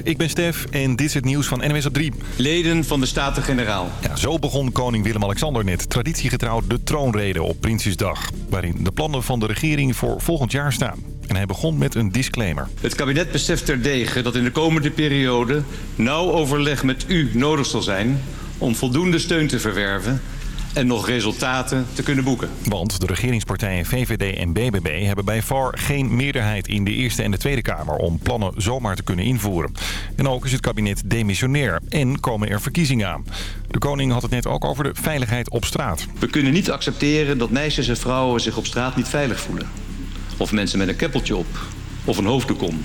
Goedemiddag, ik ben Stef en dit is het nieuws van NWS op 3. Leden van de Staten-Generaal. Ja, zo begon koning Willem-Alexander net traditiegetrouw de troonrede op Prinsjesdag. Waarin de plannen van de regering voor volgend jaar staan. En hij begon met een disclaimer. Het kabinet beseft terdege dat in de komende periode nauw overleg met u nodig zal zijn... om voldoende steun te verwerven en nog resultaten te kunnen boeken. Want de regeringspartijen VVD en BBB hebben bij VAR geen meerderheid in de Eerste en de Tweede Kamer om plannen zomaar te kunnen invoeren. En ook is het kabinet demissionair en komen er verkiezingen aan. De koning had het net ook over de veiligheid op straat. We kunnen niet accepteren dat meisjes en vrouwen zich op straat niet veilig voelen. Of mensen met een keppeltje op. Of een hoofddoek om.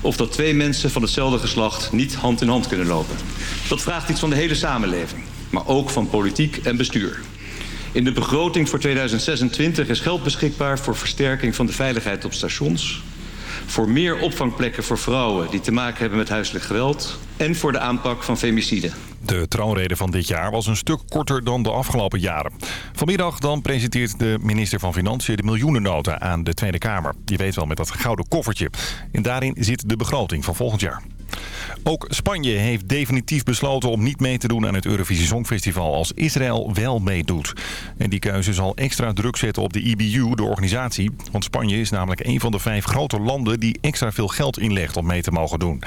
Of dat twee mensen van hetzelfde geslacht niet hand in hand kunnen lopen. Dat vraagt iets van de hele samenleving maar ook van politiek en bestuur. In de begroting voor 2026 is geld beschikbaar voor versterking van de veiligheid op stations... voor meer opvangplekken voor vrouwen die te maken hebben met huiselijk geweld... en voor de aanpak van femicide. De troonrede van dit jaar was een stuk korter dan de afgelopen jaren. Vanmiddag dan presenteert de minister van Financiën de miljoenennota aan de Tweede Kamer. Je weet wel met dat gouden koffertje. En daarin zit de begroting van volgend jaar. Ook Spanje heeft definitief besloten om niet mee te doen aan het Eurovisie Songfestival als Israël wel meedoet. En die keuze zal extra druk zetten op de IBU, de organisatie. Want Spanje is namelijk een van de vijf grote landen die extra veel geld inlegt om mee te mogen doen.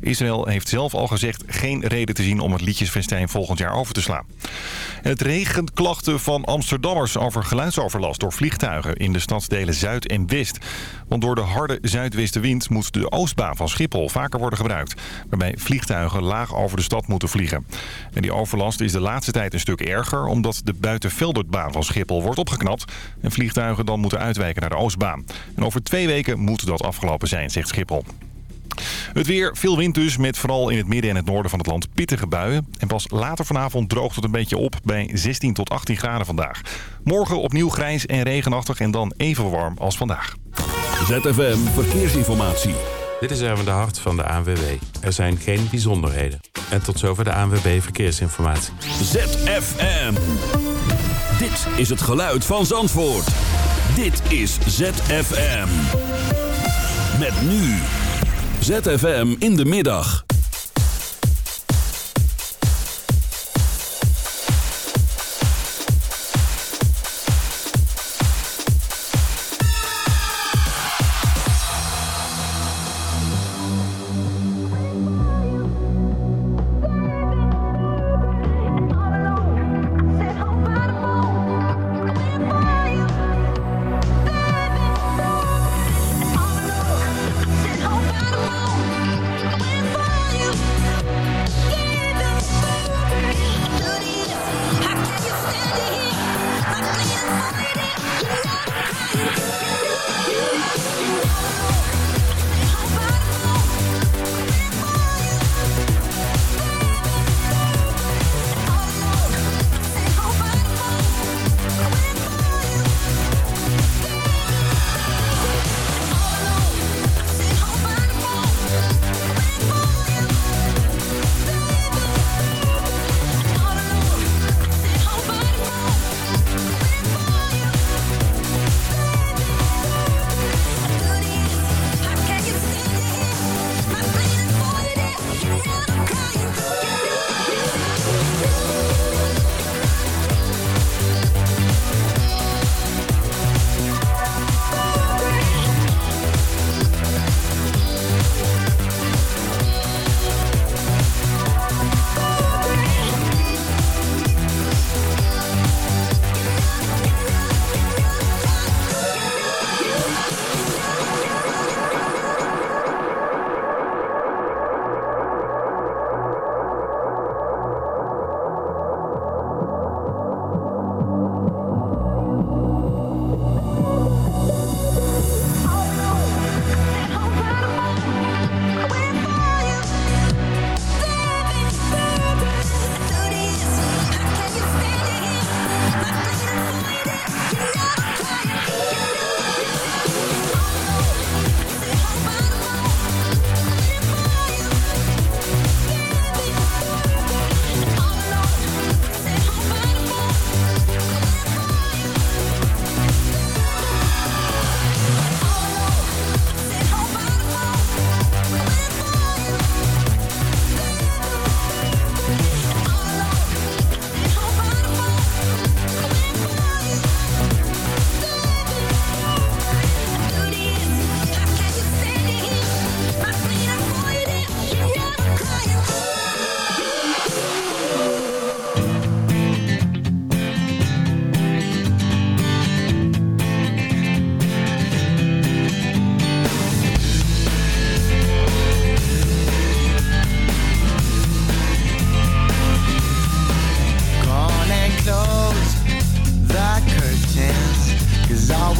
Israël heeft zelf al gezegd geen reden te zien om het liedjesfestijn volgend jaar over te slaan. Het regent klachten van Amsterdammers over geluidsoverlast door vliegtuigen in de stadsdelen Zuid en West. Want door de harde zuidwestenwind moet de oostbaan van Schiphol vaker worden gebruikt. Waarbij vliegtuigen laag over de stad moeten vliegen. En die overlast is de laatste tijd een stuk erger omdat de buitenveldertbaan van Schiphol wordt opgeknapt. En vliegtuigen dan moeten uitwijken naar de oostbaan. En over twee weken moet dat afgelopen zijn, zegt Schiphol. Het weer, veel wind dus, met vooral in het midden en het noorden van het land pittige buien. En pas later vanavond droogt het een beetje op bij 16 tot 18 graden vandaag. Morgen opnieuw grijs en regenachtig en dan even warm als vandaag. ZFM Verkeersinformatie. Dit is Erwin de Hart van de ANWB. Er zijn geen bijzonderheden. En tot zover de ANWB Verkeersinformatie. ZFM. Dit is het geluid van Zandvoort. Dit is ZFM. Met nu... ZFM in de middag.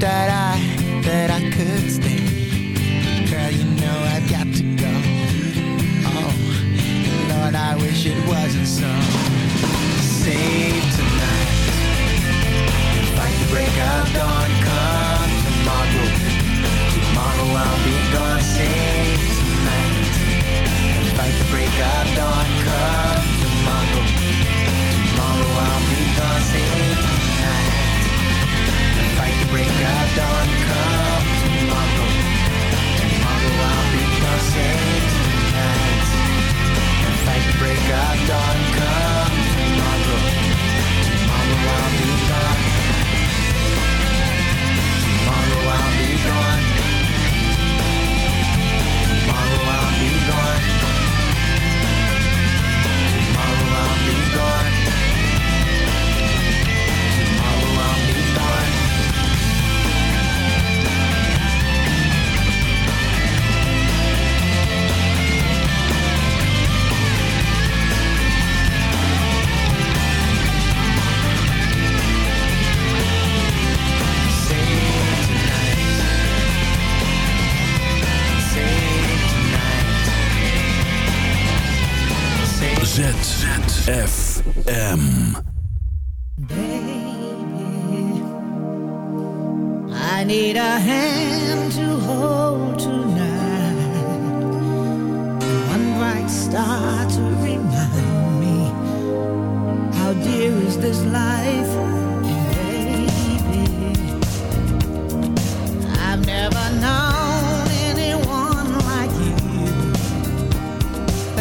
that I, that I could stay. Girl, you know I've got to go. I wish it wasn't so. Save tonight. Fight the break of dawn, come tomorrow. Tomorrow I'll be gone. Save tonight. Fight the break of dawn, come tomorrow. Tomorrow I'll be gone. Save tonight. Fight the break of dawn come tomorrow. Tomorrow I'll be crossing tonight. Break dawn. Tomorrow I'll be gone. Tomorrow I'll be gone. Tomorrow I'll be gone. Tomorrow I'll be gone. ZFM. Baby, I need a hand to hold tonight. One bright star to remind me how dear is this life.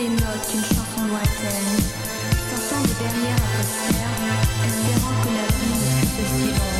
les notes d'une chanson lointaine, sortant de derrière un espérant que la vie ne fût si longue.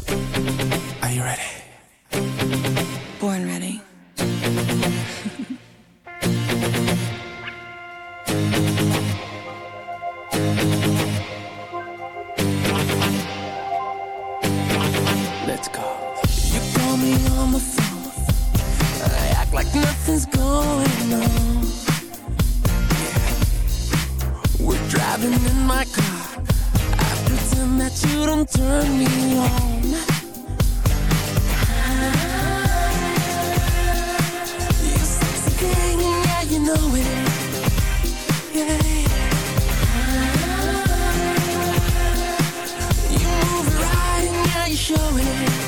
I've been in my car. I pretend that you don't turn me on. You sexy thing, yeah, you know it. Yeah. You move right and now you show it.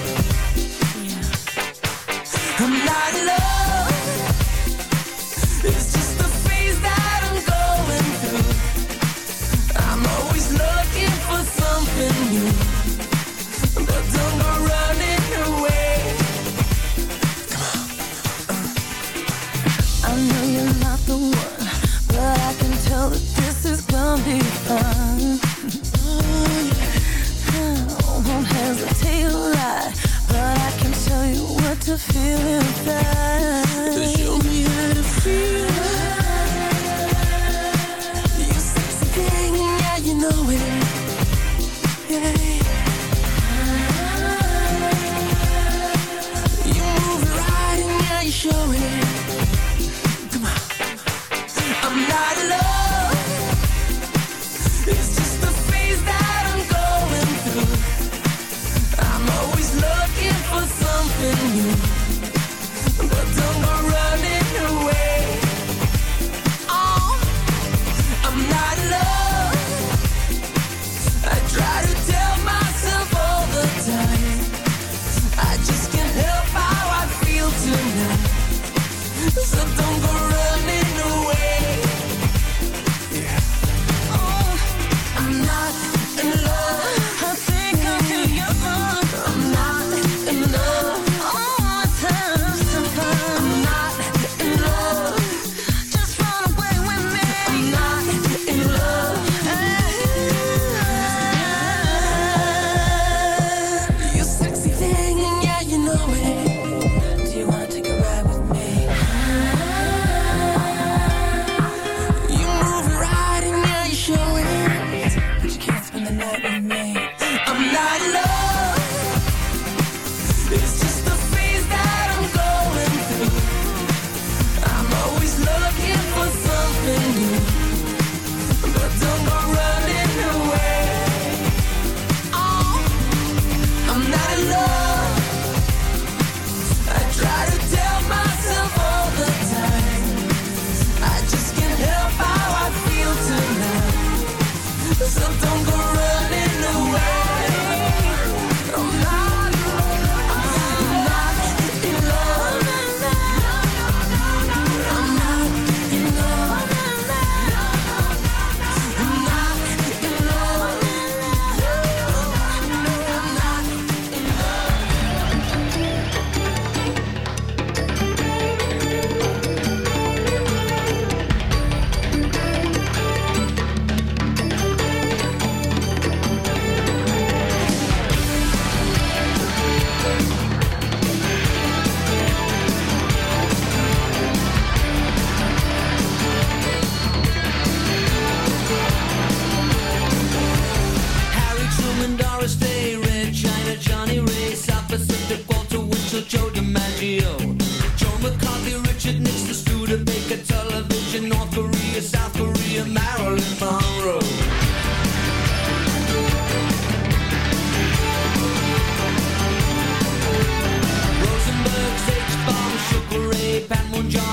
pan mondiale.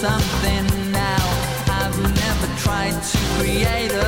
something now. I've never tried to create a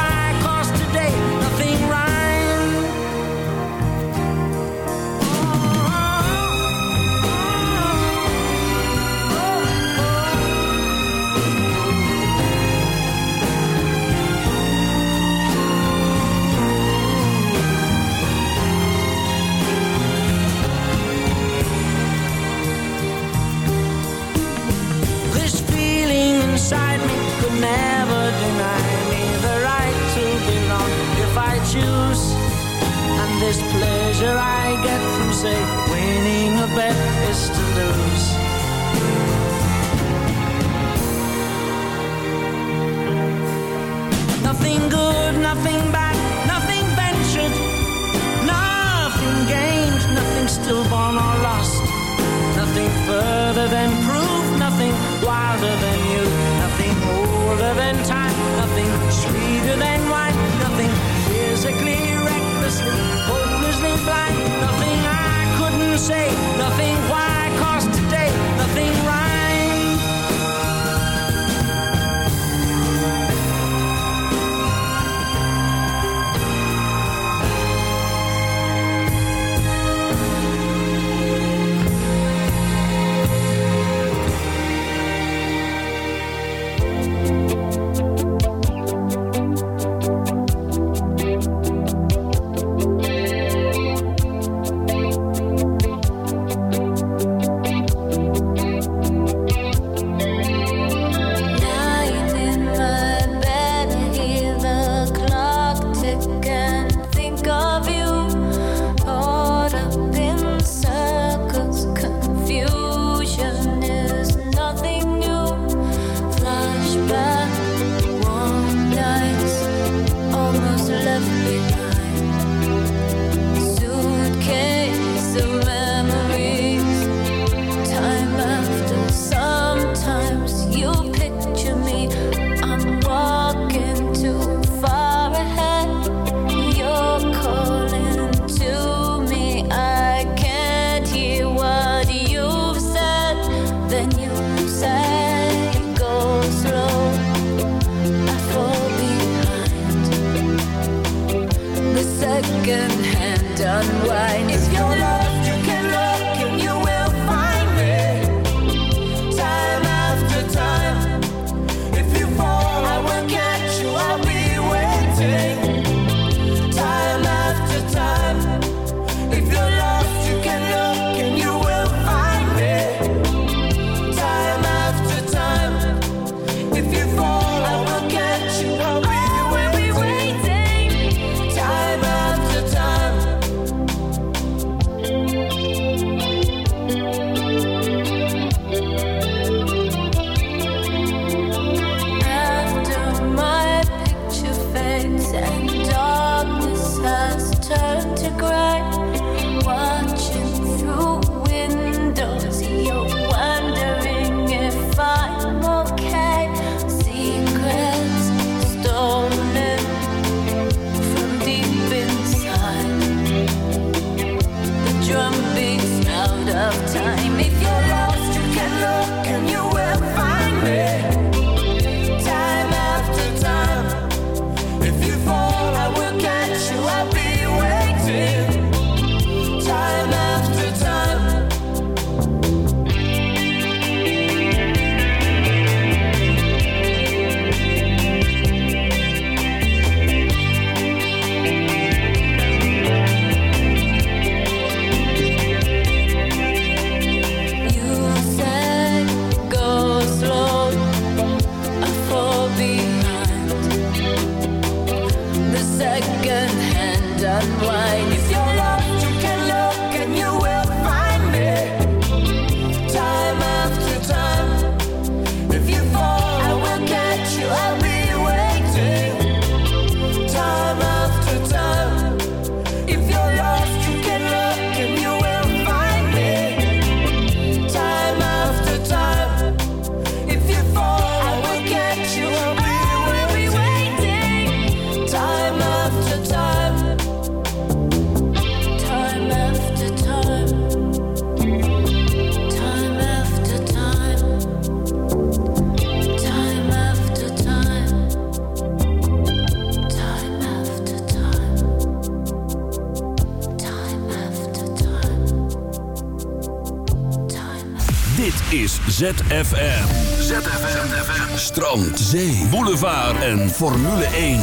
ZFM. ZFM. ZFM. Strand, zee, boulevard en Formule 1.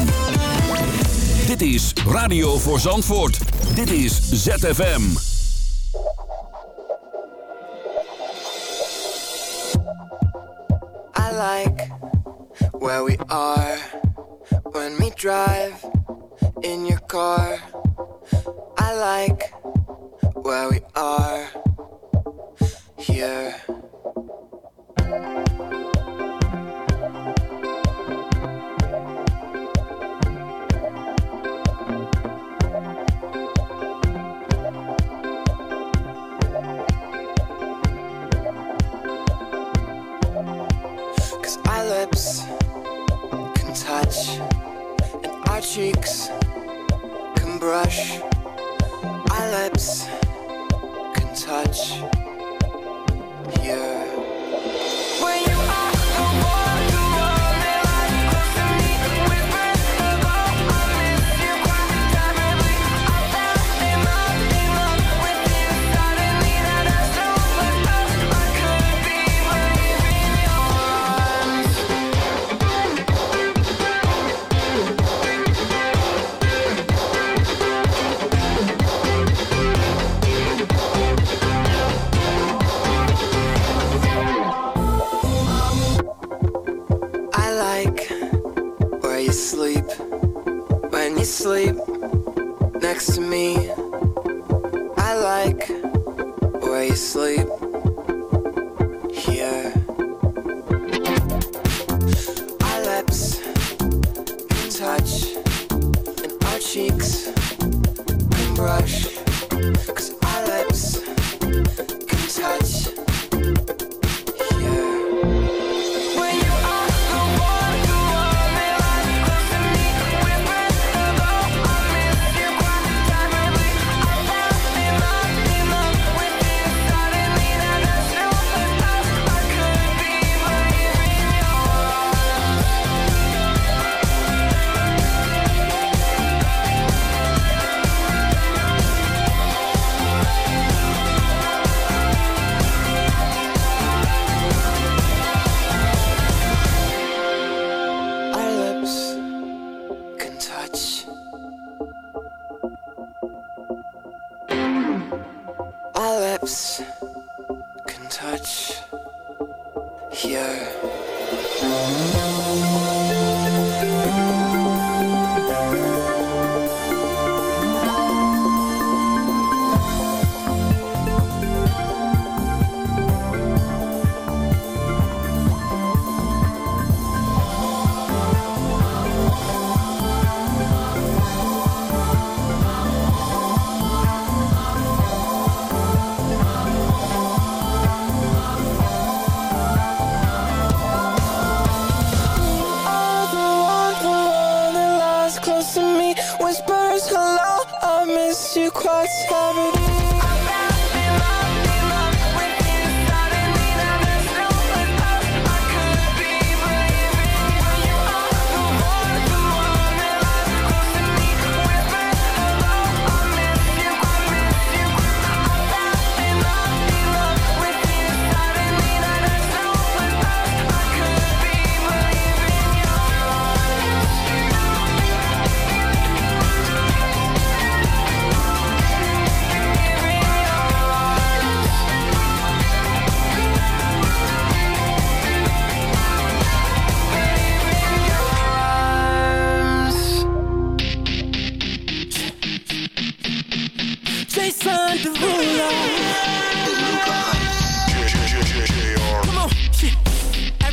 Dit is Radio voor Zandvoort. Dit is ZFM. I like where we are when we drive in your car. I like where we are here.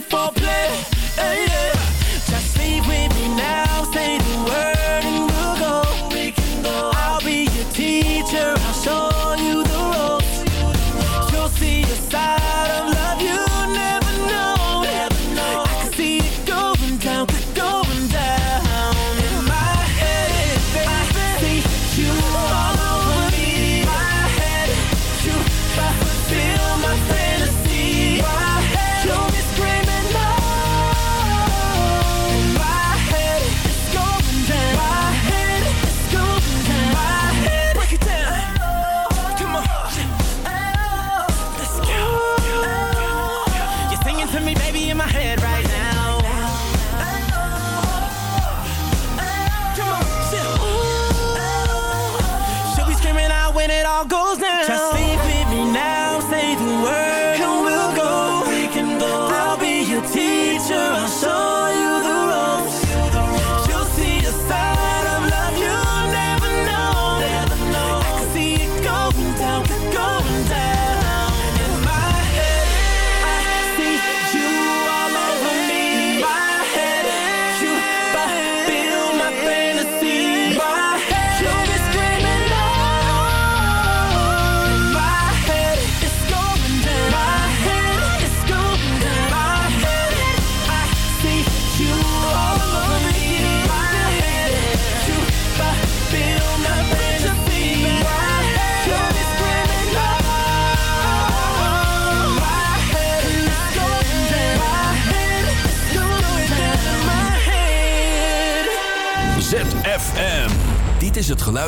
for play. Hey.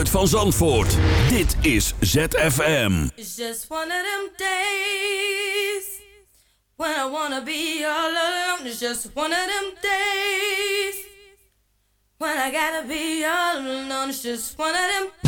geluid van Zandvoort. Dit is ZFM. It's just one of them days. When I wanna be all alone. It's just one of them days. When I gotta be all alone. It's just one of them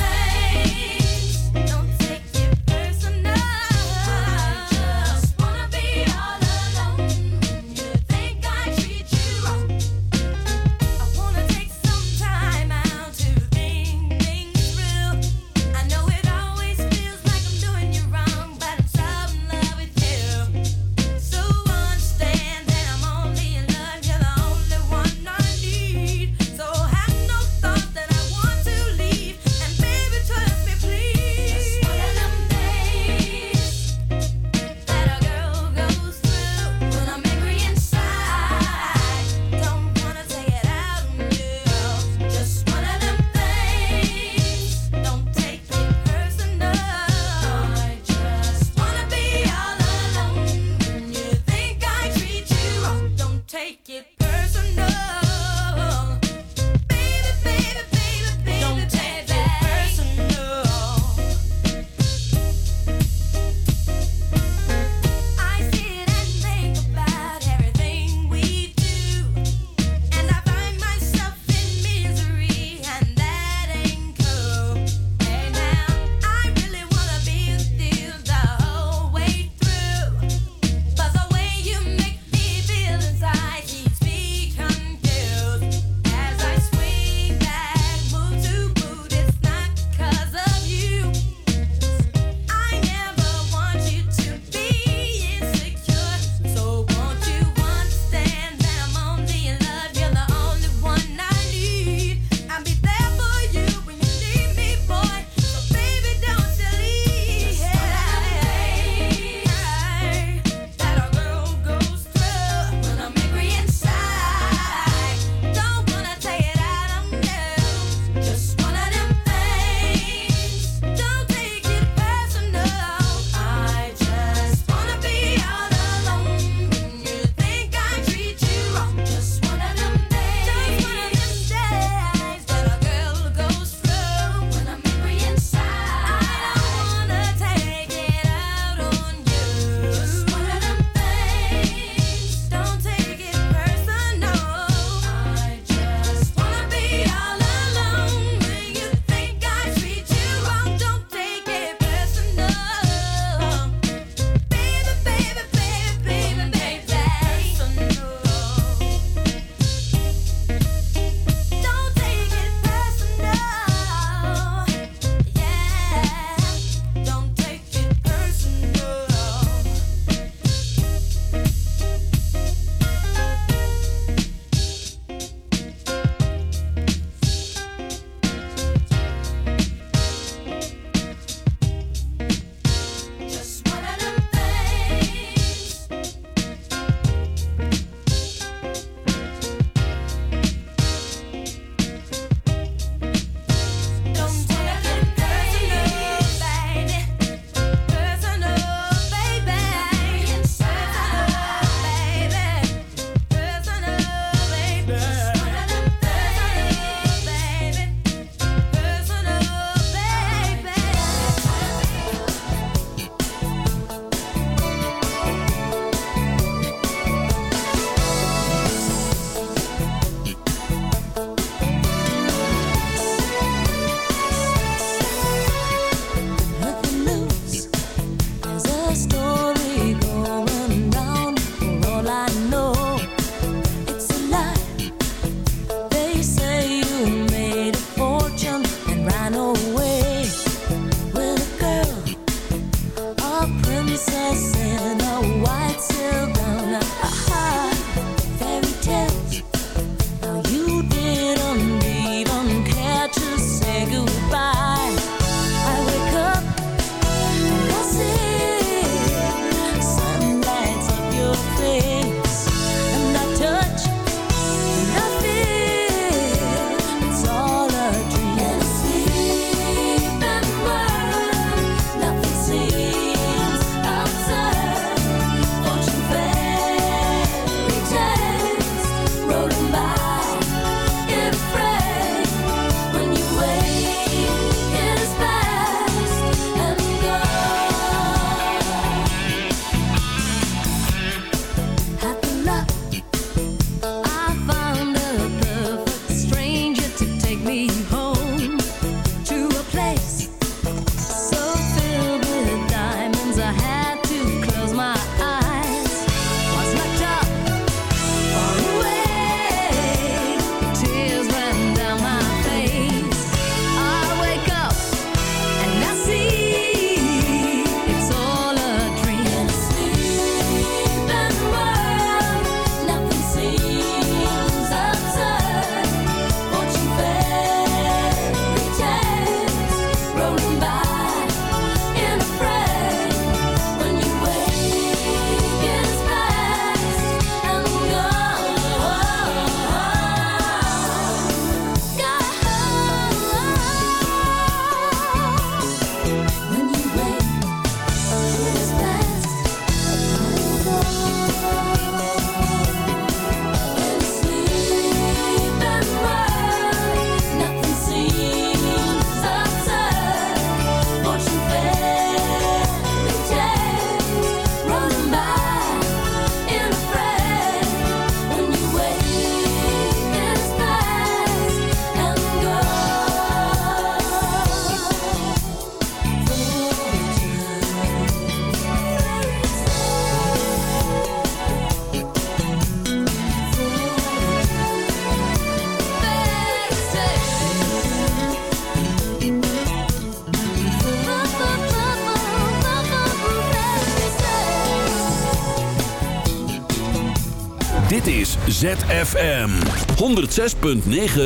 FM 106.9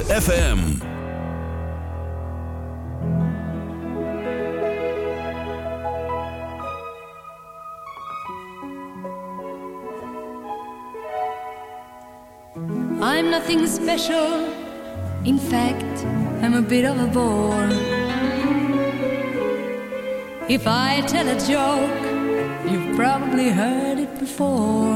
FM. I'm nothing special. In fact, I'm a bit of a bore. If I tell a joke, you've probably heard it before.